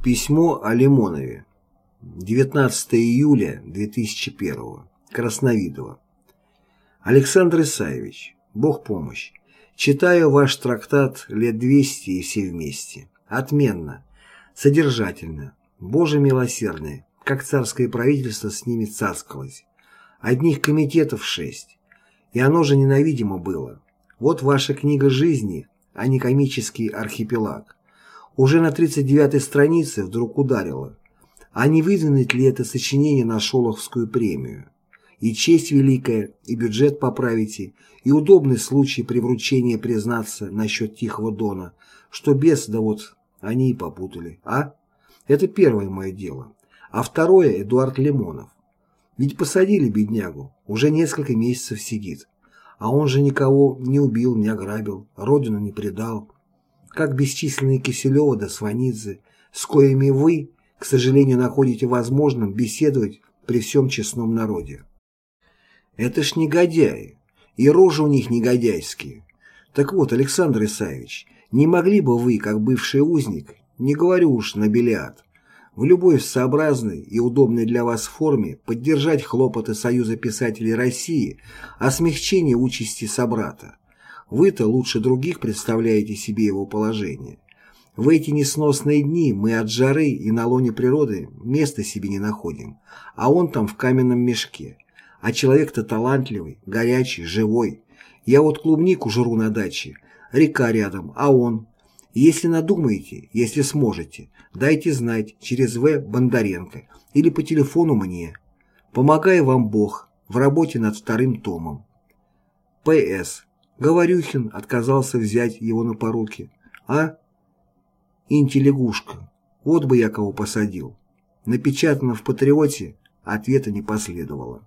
Письмо о Лимонове. 19 июля 2001. Красновидово. Александр Исаевич, Бог помощь. Читаю ваш трактат лет 200 и все вместе. Отменно. Содержательно. Боже милосердный, как царское правительство с ними цацкалось. Одних комитетов шесть. И оно же ненавидимо было. Вот ваша книга жизни, а не комический архипелаг. Уже на 39-й странице вдруг ударило. А не выдвинуть ли это сочинение на Шолоховскую премию? И честь великая, и бюджет поправите, и удобный случай при вручении признаться насчет Тихого Дона, что без, да вот, они и попутали, а? Это первое мое дело. А второе – Эдуард Лимонов. Ведь посадили беднягу, уже несколько месяцев сидит. А он же никого не убил, не ограбил, родину не предал. Как бесчисленные Киселева да Сванидзе, с коими вы, к сожалению, находите возможным беседовать при всем честном народе. Это ж негодяи, и рожи у них негодяйские. Так вот, Александр Исаевич, не могли бы вы, как бывший узник, не говорю уж на бильярд, в любой сообразной и удобной для вас форме поддержать хлопоты Союза писателей России о смягчении участи собрата. Вы-то лучше других представляете себе его положение. В эти несносные дни мы от жары и на лоне природы места себе не находим, а он там в каменном мешке. А человек-то талантливый, горячий, живой. Я вот клубнику жру на даче, река рядом, а он если надумаете, если сможете, дайте знать через В. Бондаренко или по телефону мне. Помогай вам Бог в работе над вторым томом. П.С. Говорюхин отказался взять его на поруки. А? Интеллигушка. Вот бы я кого посадил. Напечатано в «Патриоте», ответа не последовало.